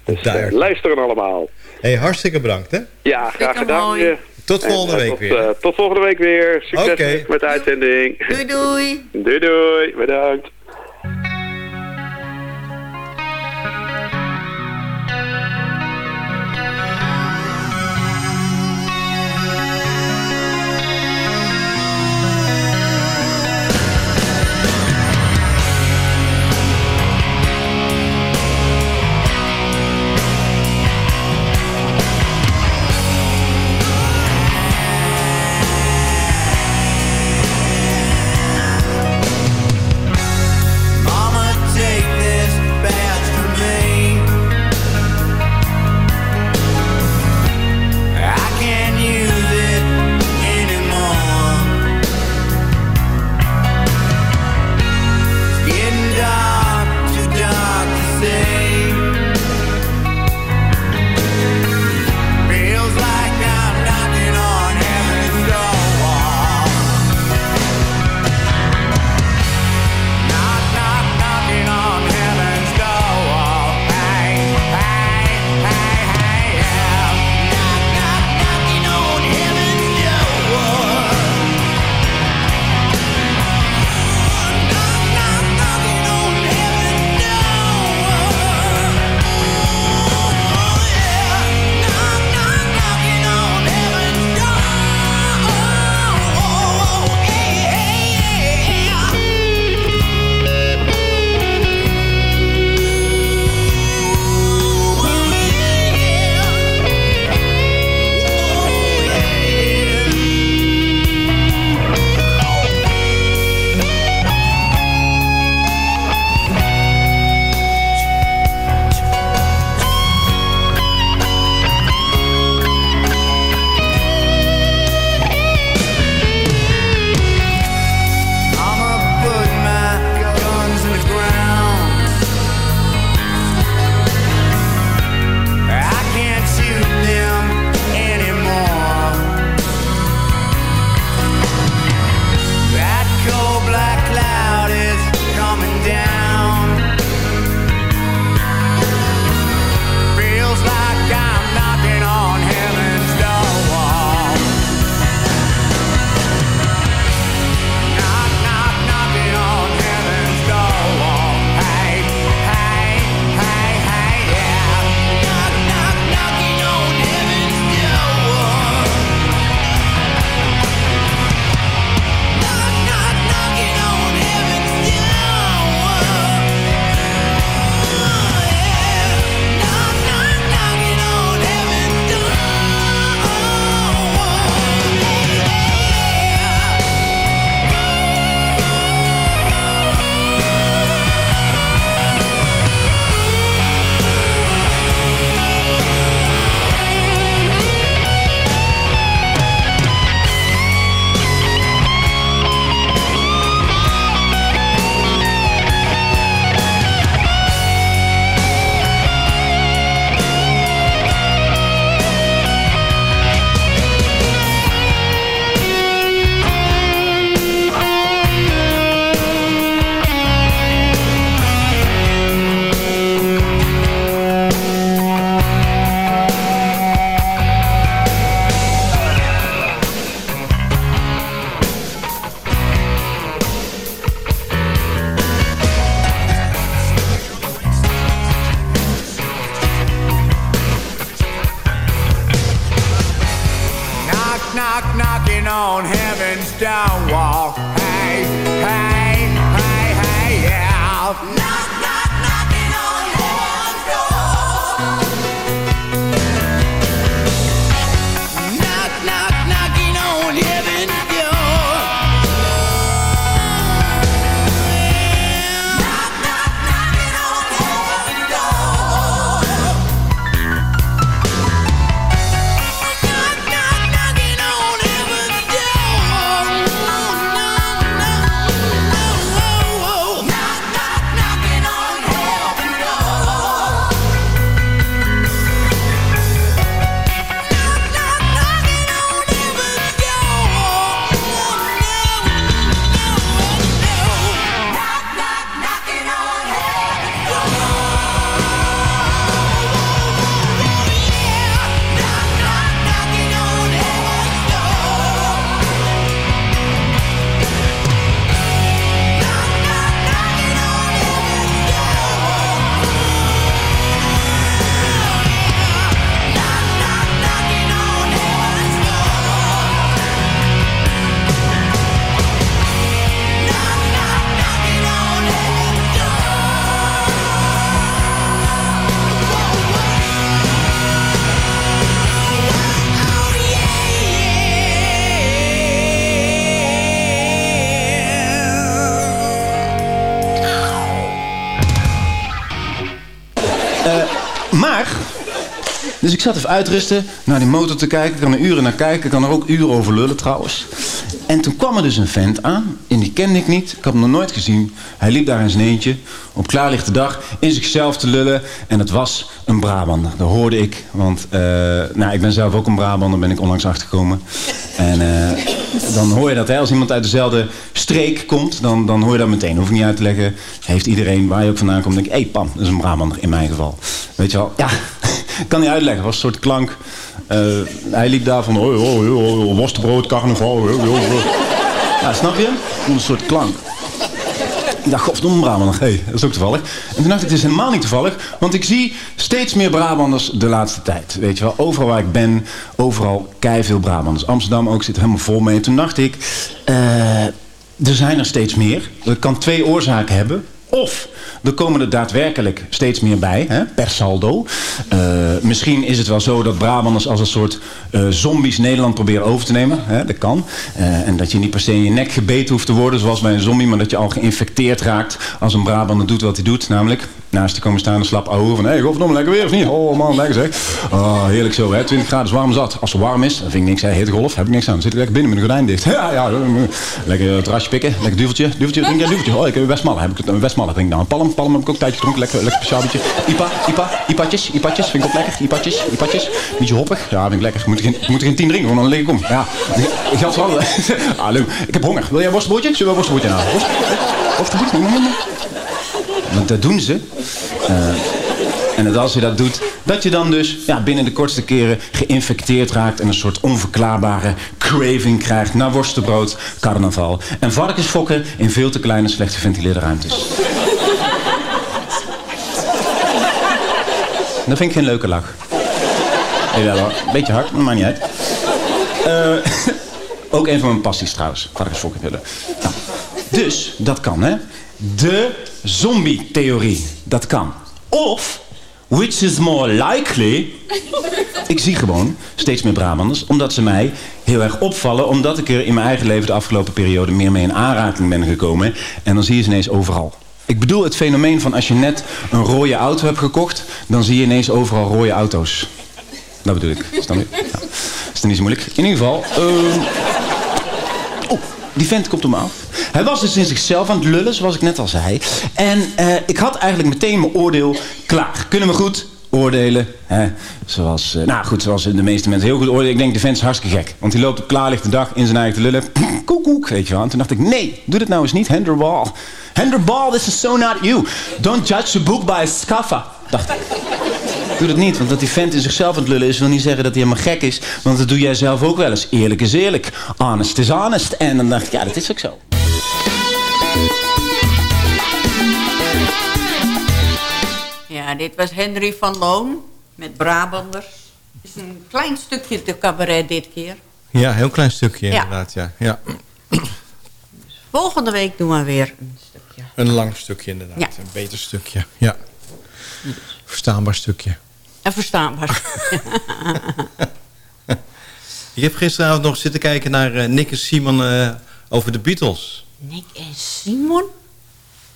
Dus uh, luisteren allemaal. Hey, hartstikke bedankt hè. Ja, graag gedaan. Je. Tot volgende en, week tot, weer. tot volgende week weer. Succes okay. met de uitzending. Doei doei. doei doei. Bedankt. Ik zat even uitrusten, naar die motor te kijken. Ik kan er uren naar kijken, ik kan er ook uren over lullen trouwens. En toen kwam er dus een vent aan, en die kende ik niet. Ik had hem nog nooit gezien. Hij liep daar in zijn eentje, op klaarlichte dag, in zichzelf te lullen. En het was een Brabander, dat hoorde ik. Want eh, nou, ik ben zelf ook een Brabander, ben ik onlangs achtergekomen. En eh, dan hoor je dat, hè, als iemand uit dezelfde streek komt, dan, dan hoor je dat meteen. Hoef ik niet uit te leggen. Heeft iedereen, waar je ook vandaan komt, denk ik, hé, hey, pam, dat is een Brabander in mijn geval. Weet je wel, ja, kan niet uitleggen. Het was een soort klank. Eh, hij liep daar van, oh, oh, oh, oh, carnaval. Oh, oh, oh. Snap je? Een soort klank. Ik dacht, godverdomme Brabander, hé, dat is ook toevallig. En toen dacht ik, het is helemaal niet toevallig. Want ik zie steeds meer Brabanders de laatste tijd. Weet je wel, overal waar ik ben, overal veel Brabanders. Amsterdam ook zit er helemaal vol mee. En toen dacht ik, eh, er zijn er steeds meer. Dat kan twee oorzaken hebben. Of er komen er daadwerkelijk steeds meer bij, hè, per saldo. Eh, misschien is het wel zo dat Brabanders als een soort eh, zombies Nederland proberen over te nemen. Hè, dat kan. Eh, en dat je niet per se in je nek gebeten hoeft te worden, zoals bij een zombie. Maar dat je al geïnfecteerd raakt als een Brabander doet wat hij doet. Namelijk naast je komen staan en slap ouwe van... Hé, hey, godverdomme, lekker weer of niet? Oh man, lekker zeg. Oh, heerlijk zo, hè. 20 graden is warm zat. Als het warm is, dan vind ik niks. Hè. Golf, heb ik niks aan. Dan zit ik lekker binnen met een gordijn dicht. Ja, ja. Lekker het terrasje pikken. Lekker duveltje. Duveltje, drink jij duveltje? Oh, ik heb een Westmalle. Heb ik een drink nou. Een palm, palm heb ik ook een tijdje gedronken. Lekker, lekker speciaal beetje. IPA, IPA, IPA'tjes, IPA'tjes. Vind ik ook lekker. IPA'tjes, IPA'tjes. Beetje hoppig. Ja, vind ik lekker. Moet ik geen, moet ik geen tien drinken, want dan lig ik om. Ja, geld wel. ah, leuk. Ik heb honger. Wil jij worstenbroodje? Zullen we worstenbroodje halen? Worstenbroodje? Want dat doen ze. Uh, en dat als je dat doet, dat je dan dus ja, binnen de kortste keren geïnfecteerd raakt... en een soort onverklaarbare craving krijgt naar worstenbrood, carnaval... en varkensfokken in veel te kleine, slecht geventileerde ruimtes. dat vind ik geen leuke lach. Jawel beetje hard, maar niet uit. Uh, ook een van mijn passies trouwens, varkensfokken willen. Nou, dus, dat kan hè. De zombie-theorie, dat kan. Of, which is more likely... Ik zie gewoon steeds meer Brabanders, omdat ze mij heel erg opvallen... omdat ik er in mijn eigen leven de afgelopen periode meer mee in aanraking ben gekomen. En dan zie je ze ineens overal. Ik bedoel het fenomeen van als je net een rode auto hebt gekocht... dan zie je ineens overal rode auto's. Dat bedoel ik. Snap je? Ja. Is dan niet zo moeilijk. In ieder geval... Uh... die vent komt om af. Hij was dus in zichzelf aan het lullen, zoals ik net al zei. En uh, ik had eigenlijk meteen mijn oordeel klaar. Kunnen we goed oordelen? Hè? Zoals, uh, nou goed, zoals de meeste mensen heel goed oordelen. Ik denk, de vent is hartstikke gek. Want hij loopt op klaarlichte dag in zijn eigen te lullen. Koek, koek, weet je wel. En toen dacht ik, nee, doe dit nou eens niet. Henderball. Henderball, this is so not you. Don't judge a book by its cover. Dacht ik. Doe dat niet, want dat die vent in zichzelf aan het lullen is... wil niet zeggen dat hij helemaal gek is. Want dat doe jij zelf ook wel eens. Eerlijk is eerlijk. Honest is honest. En dan dacht ik, ja, dat is ook zo. Ja, dit was Henry van Loon met Brabanders. Het is een klein stukje de cabaret dit keer. Ja, heel klein stukje Ja. inderdaad. Ja. Ja. Volgende week doen we weer een stukje. Een lang stukje inderdaad. Ja. Een beter stukje. Ja. Verstaanbaar stukje. En verstaanbaar. Ik heb gisteravond nog zitten kijken naar eh, Nick en Simon eh, over de Beatles. Nick en Simon?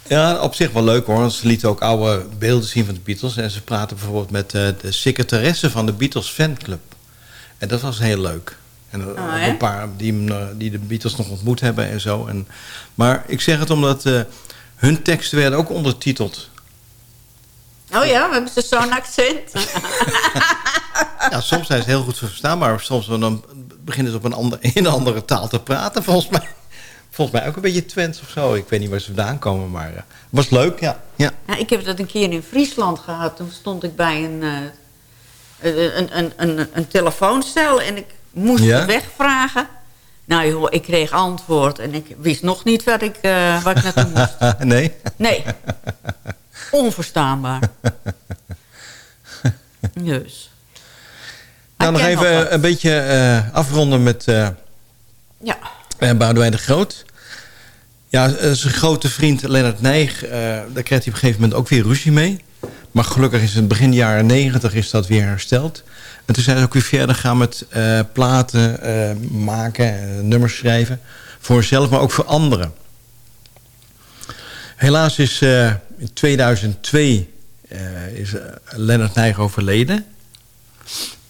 Ja, op zich wel leuk hoor. Ze lieten ook oude beelden zien van de Beatles. En ze praten bijvoorbeeld met eh, de secretaresse van de Beatles fanclub. En dat was heel leuk. En Oh, een paar die, die de Beatles nog ontmoet hebben en zo. En, maar ik zeg het omdat hun teksten werden ook ondertiteld. Oh ja, we hebben ze zo'n accent. Ja, soms zijn ze heel goed verstaanbaar. Maar soms dan beginnen ze op een, ander, in een andere taal te praten. Volgens mij, volgens mij ook een beetje Twents of zo. Ik weet niet waar ze vandaan komen. Maar eh, het was leuk, ja. ja. Ja, ik heb dat een keer in Friesland gehad. Toen stond ik bij een, eh, een, een, een, een telefooncel en ik moest Ja? de weg vragen. Nou joh, ik kreeg antwoord en ik wist nog niet waar ik, eh, waar ik naartoe moest. nee? Nee. Onverstaanbaar. Dus. Nou, nog even een beetje eh, afronden met eh Ja. eh, Boudewijn de Groot. Ja, zijn grote vriend Lennart Nijg, daar kreeg hij op een gegeven moment ook weer ruzie mee. Maar gelukkig is het begin jaren negentig is dat weer hersteld. En toen zijn ze ook weer verder gaan met platen maken, nummers schrijven. Voor zichzelf, maar ook voor anderen. Helaas is eh, in 2002 eh, is eh, Lennart Nijg overleden.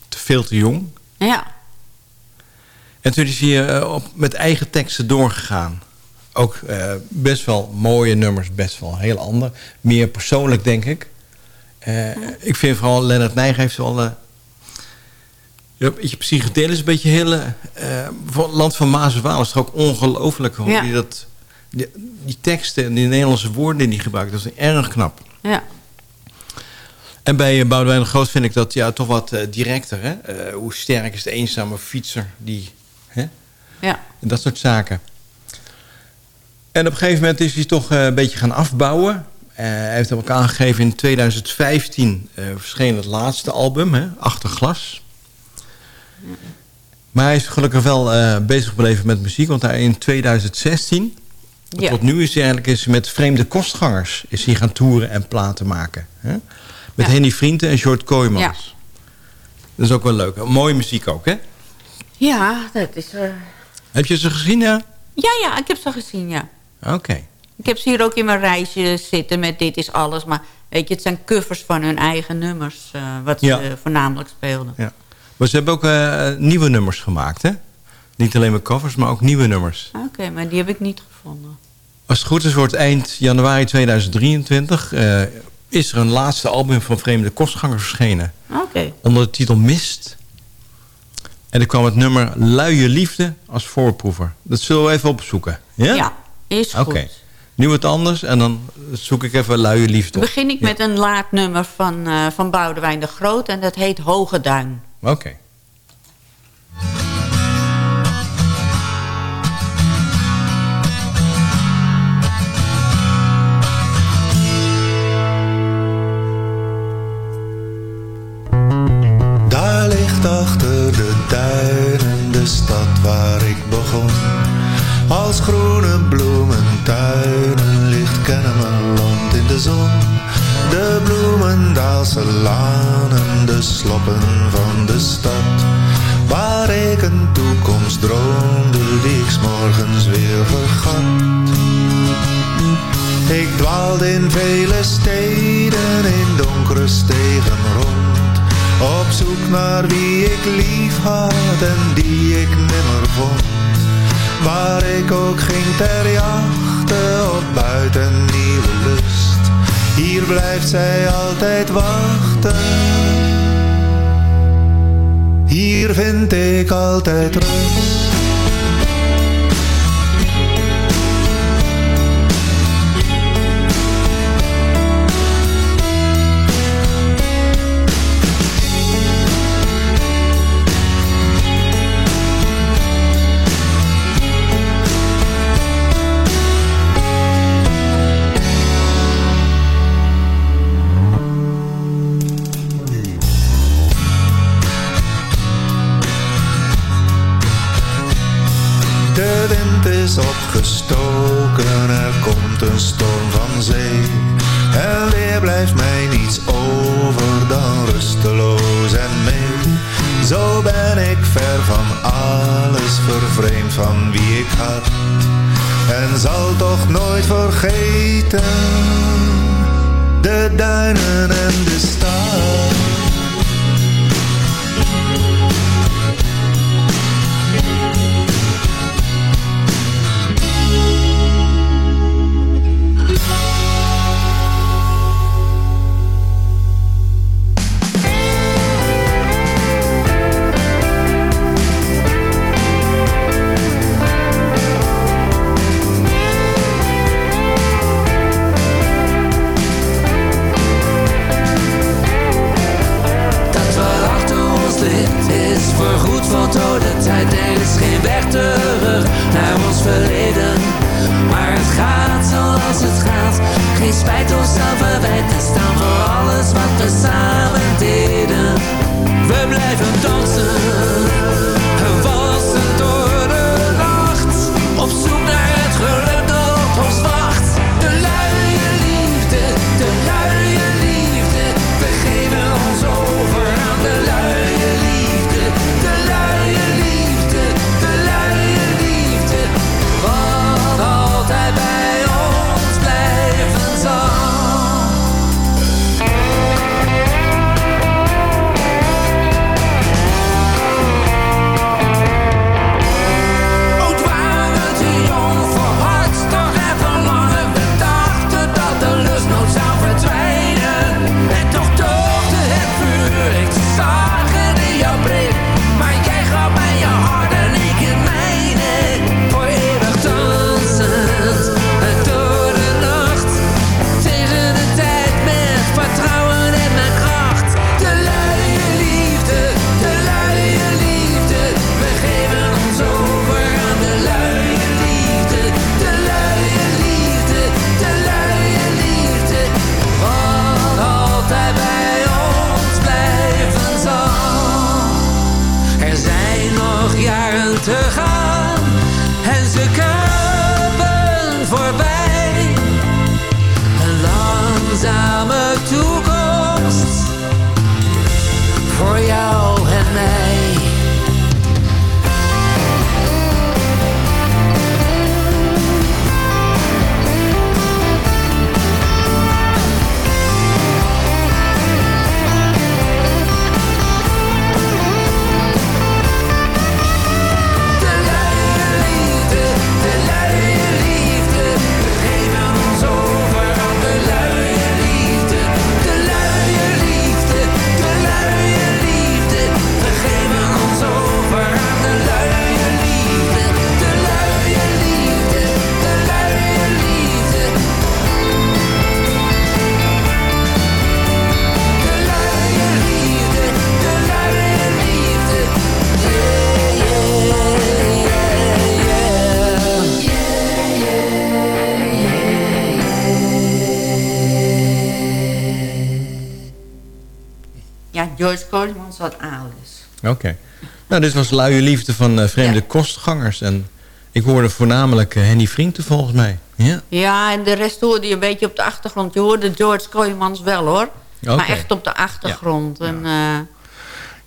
Te veel te jong. Ja. En toen is hij op, met eigen teksten doorgegaan. Ook best wel mooie nummers, best wel heel ander. Meer persoonlijk, denk ik. Ik vind vooral Leonard Nijg heeft wel... ja, een beetje psychedelisch, een beetje hele... land van Maas en Waal is het ook ongelooflijk hoe Ja. die dat... Die, die teksten en die Nederlandse woorden die hij gebruikt, dat is erg knap. Ja. En bij eh, Boudewijn de Groot vind ik dat ja, toch wat eh, directer. Hè? Eh, hoe sterk is de eenzame fietser die... Hè? Ja. En dat soort zaken. En op een gegeven moment is hij toch een beetje gaan afbouwen. Hij heeft ook aangegeven in 2015 eh, verscheen het laatste album, hè, Achter Glas. Maar hij is gelukkig wel bezig gebleven met muziek. Want hij in 2016, Ja. tot nu is hij eigenlijk is met vreemde kostgangers... is hij gaan toeren en platen maken. Hè? Met Ja. Henny Vrienden en Short Kooijmans. Dat is ook wel leuk. Mooie muziek ook, hè? Ja, dat is... eh, Heb je ze gezien, ja? Ja, ja, ik heb ze gezien, ja. Oké. Ik heb ze hier ook in mijn reisje zitten met Dit is Alles. Maar weet je, het zijn covers van hun eigen nummers. eh, wat Ja. ze voornamelijk speelden. Ja. Maar ze hebben ook eh, nieuwe nummers gemaakt, hè? Niet alleen maar covers, maar ook nieuwe nummers. Oké, maar die heb ik niet gevonden. Als het goed is, wordt eind januari 2023... eh, is er een laatste album van Vreemde Kostgangers verschenen. Oké. Onder de titel Mist. En er kwam het nummer Luie Liefde als voorproever. Dat zullen we even opzoeken. Ja? Ja, is goed. Nu wat anders en dan zoek ik even Luie Liefde op. begin ik met een laadnummer van, eh van Boudewijn de Groot. En dat heet Hoge Duin. Oké. Achter de duinen de stad waar ik begon. Als groene bloementuinen ligt Kennemerland in de zon. De Bloemendaalse lanen, de sloppen van de stad. Waar ik een toekomst droomde die ik morgens weer vergat. Ik dwaalde in vele steden, in donkere stegen rond. Op zoek naar wie ik lief had en die ik nimmer vond. Waar ik ook ging ter jachte op buiten nieuwe lust. Hier blijft zij altijd wachten. Hier vind ik altijd rust. Een storm van zee. En weer blijft mij niets over dan rusteloos en mee. Zo ben ik ver van alles, vervreemd van wie ik had. En zal toch nooit vergeten, de duinen en de stad. Dit was Luie Liefde van eh, Vreemde Kostgangers. En ik hoorde voornamelijk eh, Henny Vrienden volgens mij. Ja. Ja, en de rest hoorde je een beetje op de achtergrond. Je hoorde George Kooijmans wel hoor. Maar echt op de achtergrond. En, eh,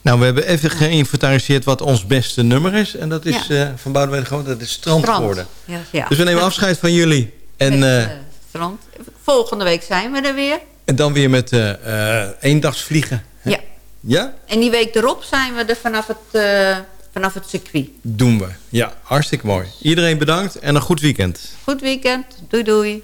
Nou, we hebben even geïnventariseerd wat ons beste nummer is. En dat is van Boudewijn de Groot, dat is Strand, Strand. geworden. Ja, ja. Dus we nemen afscheid van jullie. En, strand. Volgende week zijn we er weer. en dan weer met eendagsvliegen. Ja. En die week erop zijn we er vanaf het, eh, vanaf het circuit. Doen we. Ja, hartstikke mooi. Iedereen bedankt en een goed weekend. Goed weekend. Doei doei.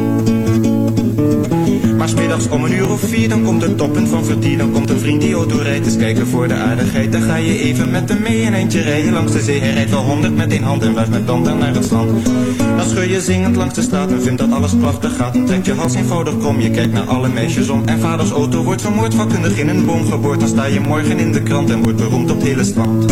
smiddags om een uur of vier, dan komt het toppunt van vertier. Dan komt een vriend die auto rijdt, eens kijken voor de aardigheid. Dan ga je even met hem mee, een eindje rijden langs de zee. Hij rijdt wel honderd met één hand en blijft met tanden naar het strand. Dan scheur je zingend langs de straat en vindt dat alles prachtig gaat. Dan trekt je hals eenvoudig krom, je kijkt naar alle meisjes om. En vaders auto wordt vermoord, vakkundig in een boom geboord. Dan sta je morgen in de krant en wordt beroemd op het hele strand.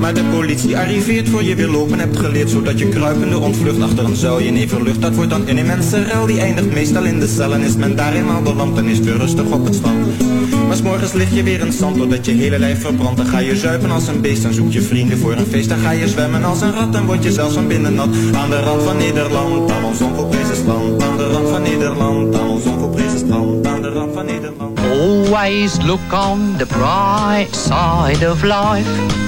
Maar de politie arriveert voor je weer lopen. Hebt geleerd Zodat je kruipende ontvlucht achter een zuilje neverlucht Dat wordt dan een immense rel, die eindigt meestal in de cel En is men daar eenmaal beland, dan is het weer rustig op het strand. Maar s'morgens lig je weer in zand, doordat je hele lijf verbrandt. Dan ga je zuipen als een beest, dan zoek je vrienden voor een feest. Dan ga je zwemmen als een rat, dan word je zelfs van binnen nat. Aan de rand van Nederland, aan ons onvoorprezen strand. Aan de rand van Nederland, aan ons onvoorprezen strand. Aan de rand van Nederland. Always look on the bright side of life.